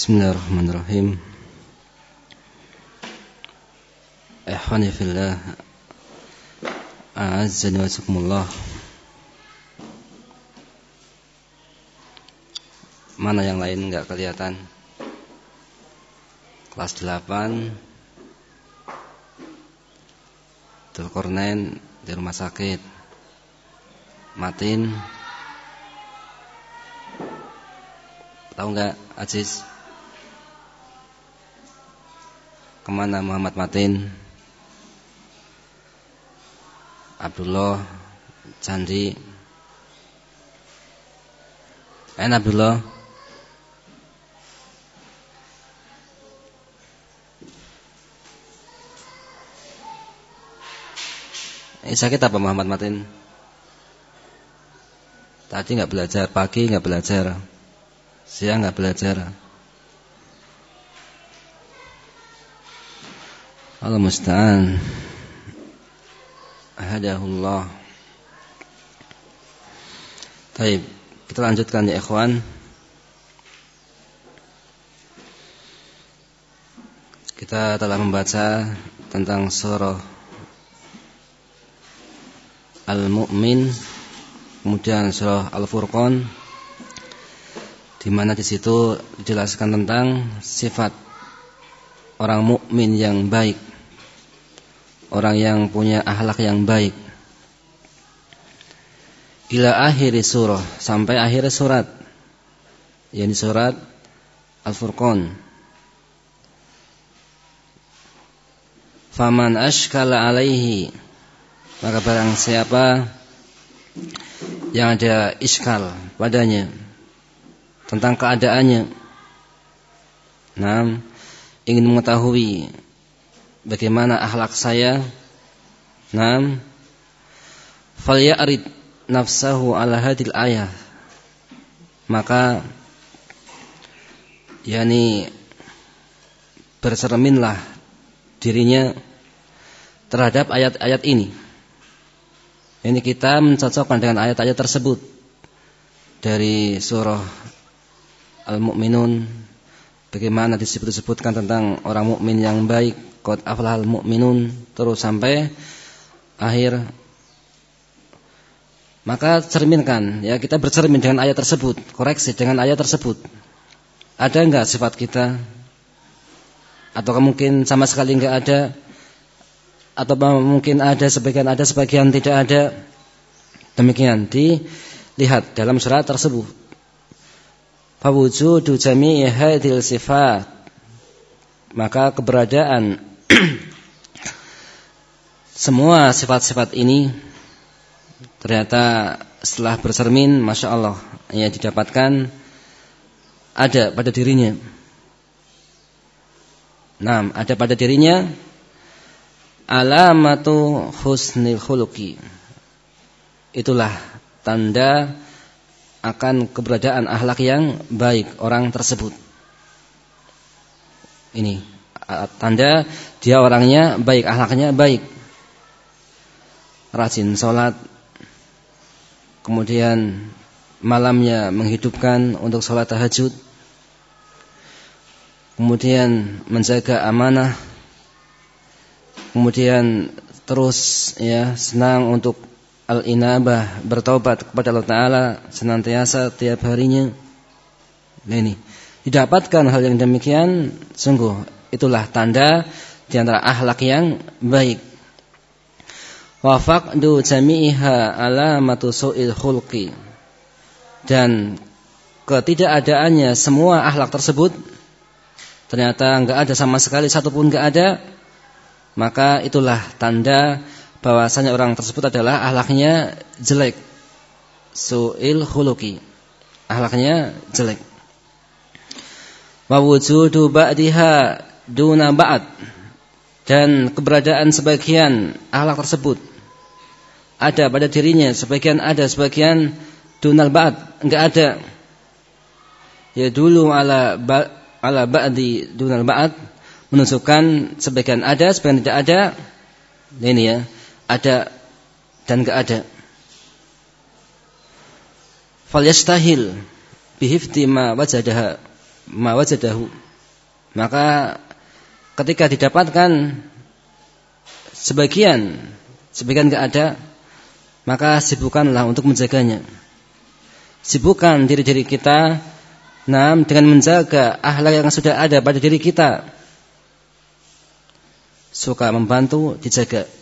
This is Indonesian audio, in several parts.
Bismillahirrahmanirrahim. Ikhwani fillah A'azzani wa sukumullah Mana yang lain enggak kelihatan? Kelas 8 Dulkornain di rumah sakit. Matin Tahu nggak Aziz? Ke mana Muhammad Matin? Abdullah Candi En Abdullah Eh, sakit apa Muhammad Matin? Tadi nggak belajar, pagi nggak belajar. Siang nggak belajar. Allah musta'an. Hadahullah. Baik, kita lanjutkan ya ikhwan. Kita telah membaca tentang surah Al-Mu'min, kemudian surah Al-Furqan, di mana di situ dijelaskan tentang sifat orang mukmin yang baik, orang yang punya akhlak yang baik. Ila akhir surah sampai akhir surat, yakni surat Al-Furqan. Faman ashkala alaihi maka barang siapa yang ada iskal padanya tentang keadaannya. Nah, ingin mengetahui bagaimana akhlak saya. Nah, falya'rid nafsahu ala hadil ayah. Maka yakni bercerminlah dirinya terhadap ayat-ayat ini. Ini kita mencocokkan dengan ayat-ayat tersebut dari surah al-mu'minun bagaimana disebut-disebutkan tentang orang mukmin yang baik qad aflahal mu'minun terus sampai akhir. Maka cerminkan ya kita bercermin dengan ayat tersebut koreksi dengan ayat tersebut. Ada enggak sifat kita? Atau mungkin sama sekali enggak ada? Atau mungkin ada sebagian ada sebagian tidak ada? Demikian dilihat dalam surat tersebut Fawujudu jami'i hadil sifat Maka keberadaan Semua sifat-sifat ini Ternyata setelah bercermin Masya Allah Ya didapatkan Ada pada dirinya Nah, ada pada dirinya alamatu husnil khuluqi. Itulah tanda akan keberadaan akhlak yang baik orang tersebut. Ini tanda dia orangnya baik, akhlaknya baik. Rajin sholat, kemudian malamnya menghidupkan untuk sholat tahajud, kemudian menjaga amanah, kemudian terus ya senang untuk al-inabah, bertobat kepada Allah Ta'ala senantiasa tiap harinya. Nah ini, didapatkan hal yang demikian, sungguh itulah tanda di antara akhlak yang baik. Wa faqdu jami'iha alamatu su'il khulqi. Dan ketidakadaannya semua akhlak tersebut ternyata enggak ada sama sekali satupun enggak ada maka itulah tanda bahwasanya orang tersebut adalah ahlaknya jelek. Su'il khuluqi. Ahlaknya jelek. Wa wujudu ba'diha duna ba'd. Dan keberadaan sebagian ahlak tersebut ada pada dirinya, sebagian ada, sebagian dunal ba'd, enggak ada. Ya dulu ala ba, ala ba'di dunal ba'd menunjukkan sebagian ada, sebagian tidak ada. Ini ya ada dan enggak ada. Fal yastahil bihifti ma wajadaha ma wajadahu. Maka ketika didapatkan sebagian sebagian enggak ada, maka sibukkanlah untuk menjaganya. Sibukkan diri-diri kita nah, dengan menjaga akhlak yang sudah ada pada diri kita. Suka membantu, dijaga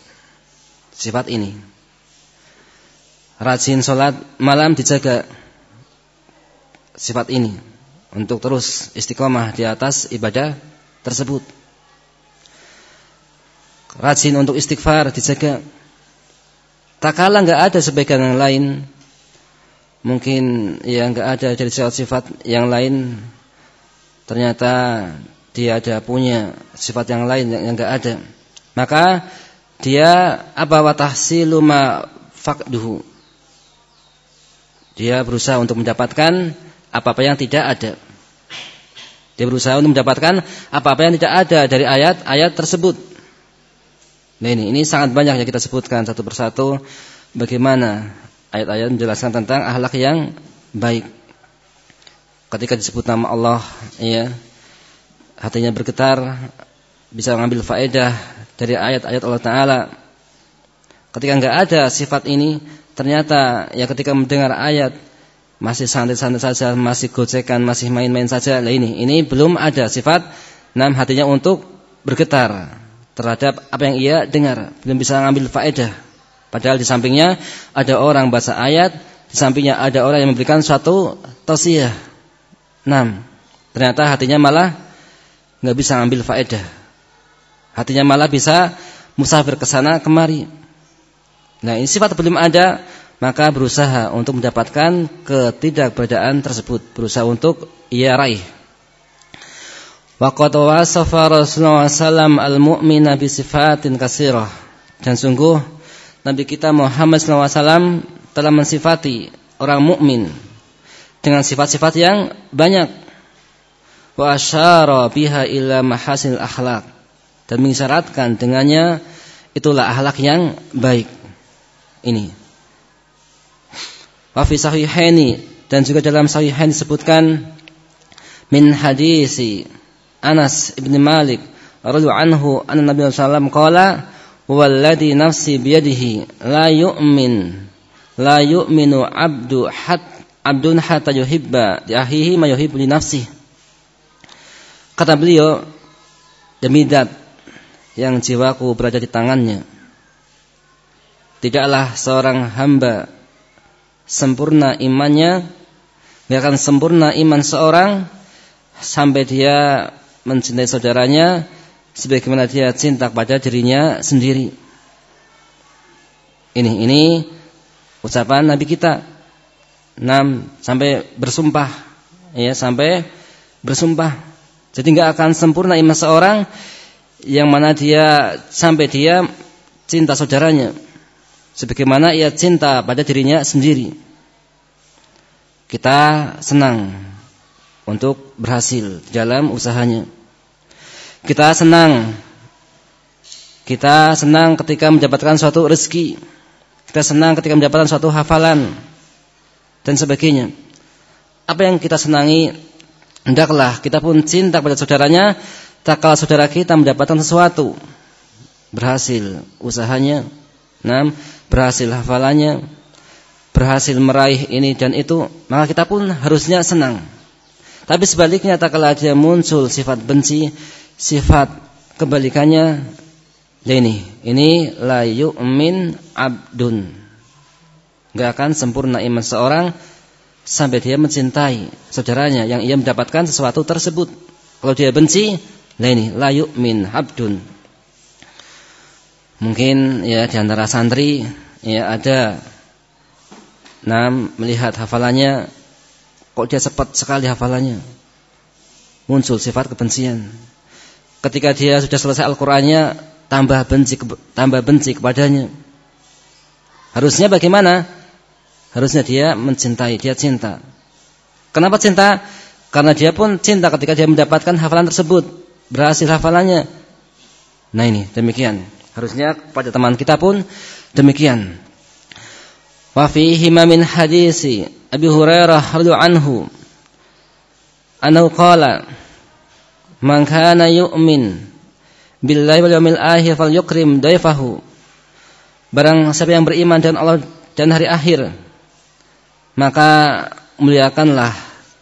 sifat ini. Rajin sholat malam dijaga sifat ini untuk terus istiqomah di atas ibadah tersebut. Rajin untuk istighfar dijaga. Tak kala nggak ada sebagian yang lain, mungkin ya nggak ada dari sifat-sifat yang lain, ternyata dia ada punya sifat yang lain yang nggak ada. Maka dia apa watahsilu ma fakduhu. Dia berusaha untuk mendapatkan apa-apa yang tidak ada. Dia berusaha untuk mendapatkan apa-apa yang tidak ada dari ayat-ayat tersebut. Nah ini, ini sangat banyak yang kita sebutkan satu persatu bagaimana ayat-ayat menjelaskan tentang akhlak yang baik. Ketika disebut nama Allah, ya, hatinya bergetar, bisa mengambil faedah dari ayat-ayat Allah Taala. Ketika enggak ada sifat ini, ternyata ya ketika mendengar ayat masih santai-santai saja, masih gocekan, masih main-main saja. Lah ini, ini belum ada sifat enam hatinya untuk bergetar terhadap apa yang ia dengar, belum bisa mengambil faedah. Padahal di sampingnya ada orang baca ayat, di sampingnya ada orang yang memberikan suatu tausiah. Enam. Ternyata hatinya malah nggak bisa mengambil faedah. Hatinya malah bisa musafir ke sana kemari. Nah, ini sifat belum ada, maka berusaha untuk mendapatkan ketidakberadaan tersebut, berusaha untuk ia raih. Waqad wasafa Rasulullah SAW al-mu'mina sifatin kasirah. Dan sungguh Nabi kita Muhammad SAW telah mensifati orang mukmin dengan sifat-sifat yang banyak. Wa asyara biha ila mahasil akhlak dan mengisyaratkan dengannya itulah akhlak yang baik ini. Wa fi sahihaini dan juga dalam sahihain disebutkan min hadisi Anas ibn Malik radhiyallahu anhu anna Nabi sallallahu qala walladhi nafsi biyadihi la yu'min la yu'minu abdu hat abdun hatta yuhibba di akhihi ma yuhibbu li nafsihi kata beliau demi dat yang jiwaku berada di tangannya Tidaklah seorang hamba sempurna imannya, tidak akan sempurna iman seorang sampai dia mencintai saudaranya sebagaimana dia cinta kepada dirinya sendiri. Ini ini ucapan Nabi kita. enam sampai bersumpah ya sampai bersumpah. Jadi nggak akan sempurna iman seorang yang mana dia sampai dia cinta saudaranya sebagaimana ia cinta pada dirinya sendiri. Kita senang untuk berhasil dalam usahanya. Kita senang kita senang ketika mendapatkan suatu rezeki. Kita senang ketika mendapatkan suatu hafalan dan sebagainya. Apa yang kita senangi hendaklah kita pun cinta pada saudaranya tak kala saudara kita mendapatkan sesuatu berhasil usahanya Nah, berhasil hafalannya, berhasil meraih ini dan itu, maka kita pun harusnya senang. Tapi sebaliknya tak kala dia muncul sifat benci, sifat kebalikannya ya ini, ini la yu'min abdun. Gak akan sempurna iman seorang sampai dia mencintai saudaranya yang ia mendapatkan sesuatu tersebut. Kalau dia benci, lah ini la yu'min abdun. Mungkin ya di antara santri ya ada nam melihat hafalannya kok dia cepat sekali hafalannya. Muncul sifat kebencian. Ketika dia sudah selesai Al-Qur'annya tambah benci tambah benci kepadanya. Harusnya bagaimana? Harusnya dia mencintai, dia cinta. Kenapa cinta? Karena dia pun cinta ketika dia mendapatkan hafalan tersebut, berhasil hafalannya. Nah ini demikian. Harusnya pada teman kita pun demikian. Wa fihi min hadisi Abi Hurairah radhiyallahu anhu anau qala man kana yu'min billahi wal yawmil akhir falyukrim dayfahu barang siapa yang beriman dengan Allah dan hari akhir maka muliakanlah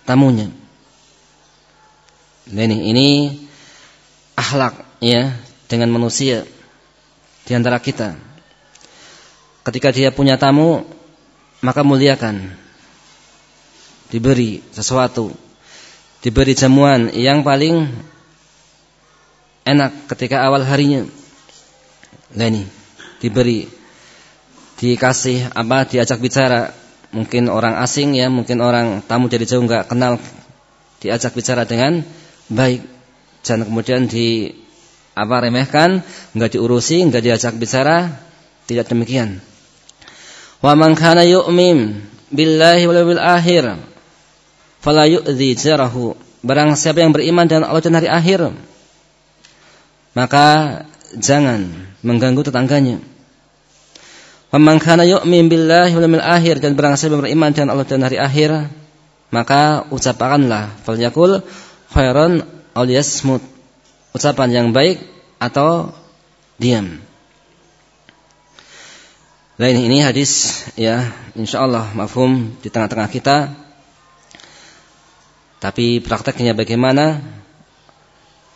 tamunya nah, ini ini akhlak ya dengan manusia di antara kita ketika dia punya tamu maka muliakan diberi sesuatu, diberi jamuan yang paling enak ketika awal harinya. Nah ini diberi, dikasih apa, diajak bicara. Mungkin orang asing ya, mungkin orang tamu jadi jauh nggak kenal, diajak bicara dengan baik. Jangan kemudian di apa remehkan, nggak diurusi, nggak diajak bicara, tidak demikian. Wa man kana yu'min billahi wal akhir fala yu'dhi jarahu. Barang siapa yang beriman dengan Allah dan hari akhir, maka jangan mengganggu tetangganya. Faman kana yu'min billahi wal yawmil akhir dan barang siapa yang beriman dengan Allah dan hari akhir, maka ucapkanlah falyakul khairan aw liyasmut. Ucapan yang baik atau diam. Lain ini hadis ya insyaallah mafhum di tengah-tengah kita tapi prakteknya bagaimana?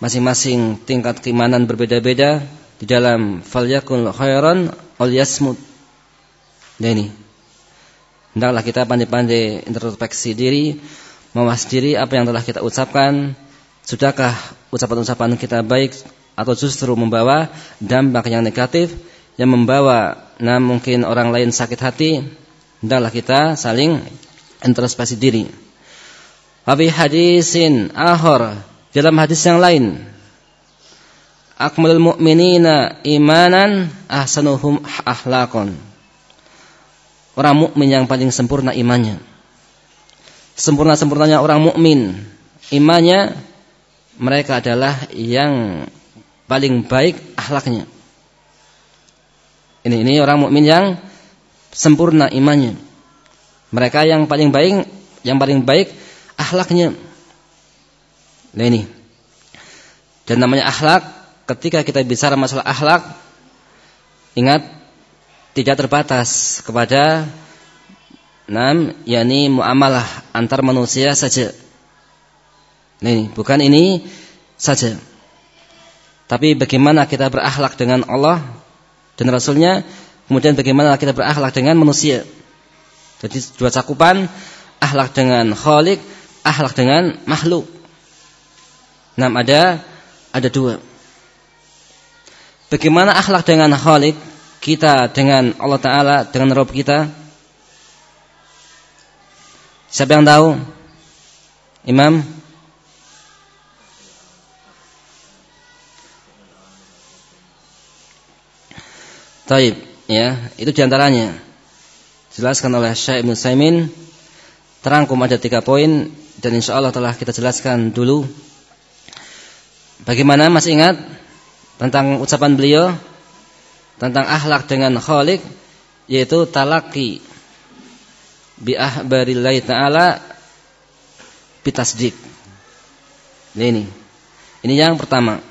Masing-masing tingkat keimanan berbeda-beda di dalam falyakun khairan aw yasmut. Nah ini. Hendaklah kita pandai-pandai introspeksi diri, mawas diri apa yang telah kita ucapkan, sudahkah ucapan-ucapan kita baik atau justru membawa dampak yang negatif yang membawa nah mungkin orang lain sakit hati, hendaklah kita saling introspeksi diri. Wabi hadisin ahor dalam hadis yang lain. Akmalul mu'minina imanan ahsanuhum ahlakon. Orang mukmin yang paling sempurna imannya. Sempurna-sempurnanya orang mukmin imannya mereka adalah yang paling baik akhlaknya. Ini ini orang mukmin yang sempurna imannya. Mereka yang paling baik yang paling baik akhlaknya. Nah ini. Dan namanya akhlak, ketika kita bicara masalah akhlak, ingat tidak terbatas kepada enam yakni muamalah antar manusia saja. Ini, bukan ini saja. Tapi bagaimana kita berakhlak dengan Allah dan Rasulnya, kemudian bagaimana kita berakhlak dengan manusia. Jadi dua cakupan akhlak dengan Khalik akhlak dengan makhluk. Nah, ada ada dua. Bagaimana akhlak dengan Khalik kita dengan Allah Taala dengan Rob kita? Siapa yang tahu? Imam? Taib, ya, itu di antaranya. Jelaskan oleh Syekh Ibn Saimin terangkum ada tiga poin dan insya Allah telah kita jelaskan dulu. Bagaimana masih ingat tentang ucapan beliau tentang akhlak dengan khalik yaitu talaki bi ahbarillahi taala bitasdik. Ini ini yang pertama.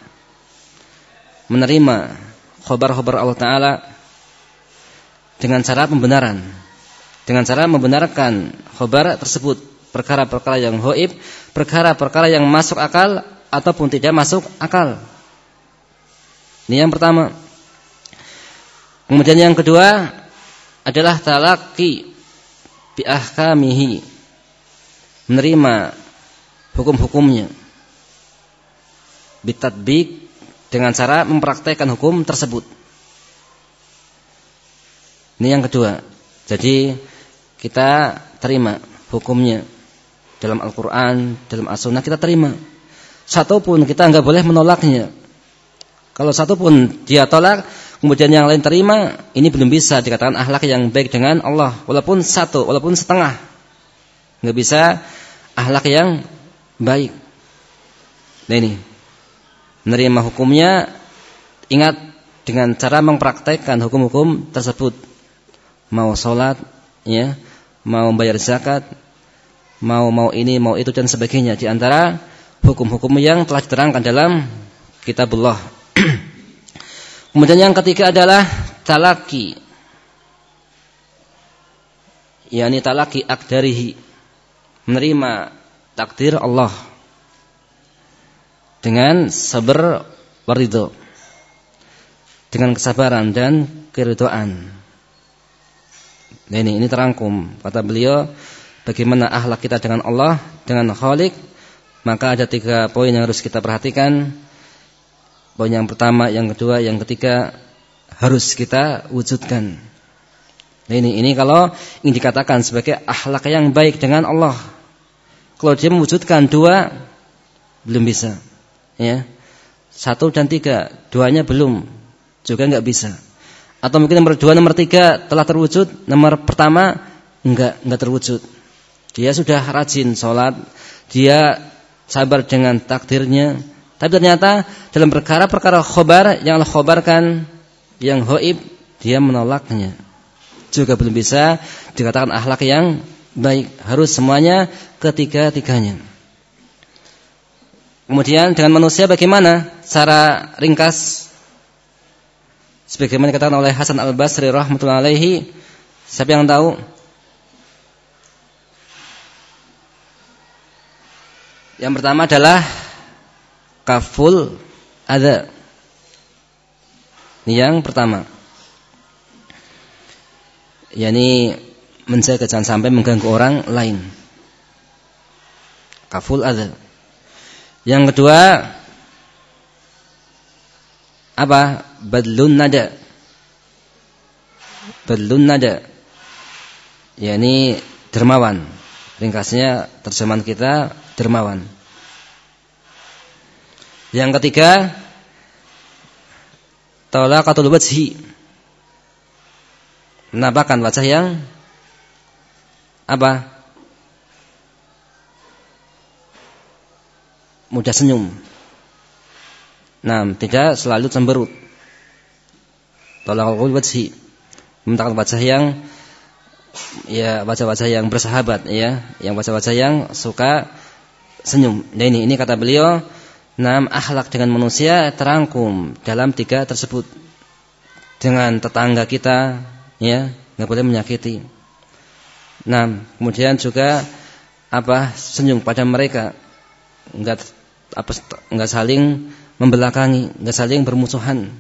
Menerima khobar-khobar Allah taala dengan cara pembenaran. Dengan cara membenarkan khobar tersebut perkara-perkara yang hoib, perkara-perkara yang masuk akal ataupun tidak masuk akal. Ini yang pertama. Kemudian yang kedua adalah talaki bi ahkamihi. Menerima hukum-hukumnya. Bitadbik dengan cara mempraktekkan hukum tersebut. Ini yang kedua. Jadi kita terima hukumnya dalam Al-Quran, dalam As-Sunnah kita terima. Satu pun kita nggak boleh menolaknya. Kalau satu pun dia tolak, kemudian yang lain terima, ini belum bisa dikatakan akhlak yang baik dengan Allah. Walaupun satu, walaupun setengah, nggak bisa akhlak yang baik. Nah ini, menerima hukumnya, ingat dengan cara mempraktekkan hukum-hukum tersebut. Mau sholat, ya, mau bayar zakat, mau mau ini, mau itu dan sebagainya di antara hukum-hukum yang telah diterangkan dalam kitabullah. Kemudian yang ketiga adalah talaki. yakni talaki akdarihi. Menerima takdir Allah dengan sabar waridho. Dengan kesabaran dan keridhaan. Nah ini, ini terangkum kata beliau bagaimana akhlak kita dengan Allah, dengan Khalik, maka ada tiga poin yang harus kita perhatikan Poin yang pertama, yang kedua, yang ketiga harus kita wujudkan. Nah ini ini kalau ingin dikatakan sebagai akhlak yang baik dengan Allah. Kalau dia mewujudkan dua belum bisa. Ya. Satu dan tiga, duanya belum juga nggak bisa. Atau mungkin nomor dua, nomor tiga telah terwujud, nomor pertama enggak enggak terwujud. Dia sudah rajin sholat, dia sabar dengan takdirnya, tapi ternyata dalam perkara-perkara khobar yang Allah khobarkan yang hoib dia menolaknya. Juga belum bisa dikatakan akhlak yang baik. Harus semuanya ketiga-tiganya. Kemudian dengan manusia bagaimana? Cara ringkas sebagaimana dikatakan oleh Hasan Al-Basri rahmatullahi alaihi. Siapa yang tahu? Yang pertama adalah kaful ada. Ini yang pertama. yakni menjaga jangan sampai mengganggu orang lain. Kaful ada. Yang kedua apa? Badlun nada. Badlun nada. yakni dermawan. Ringkasnya terjemahan kita dermawan. Yang ketiga, talaqatul wajhi. Menampakkan wajah yang apa? Mudah senyum. Nah, tidak selalu cemberut. Talaqatul wajhi. Menampakkan wajah yang ya wajah-wajah yang bersahabat ya, yang wajah-wajah yang suka senyum. Nah ini ini kata beliau Nah, akhlak dengan manusia terangkum dalam tiga tersebut. Dengan tetangga kita, ya, nggak boleh menyakiti. Nah, kemudian juga apa senyum pada mereka, nggak apa nggak saling membelakangi, nggak saling bermusuhan,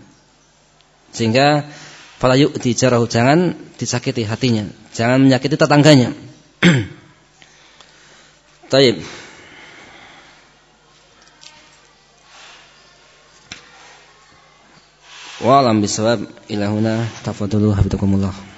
sehingga fala yu'ti jarahu jangan disakiti hatinya, jangan menyakiti tetangganya. Taib. Wa alam bisawab ila huna tafadhalu hafizakumullah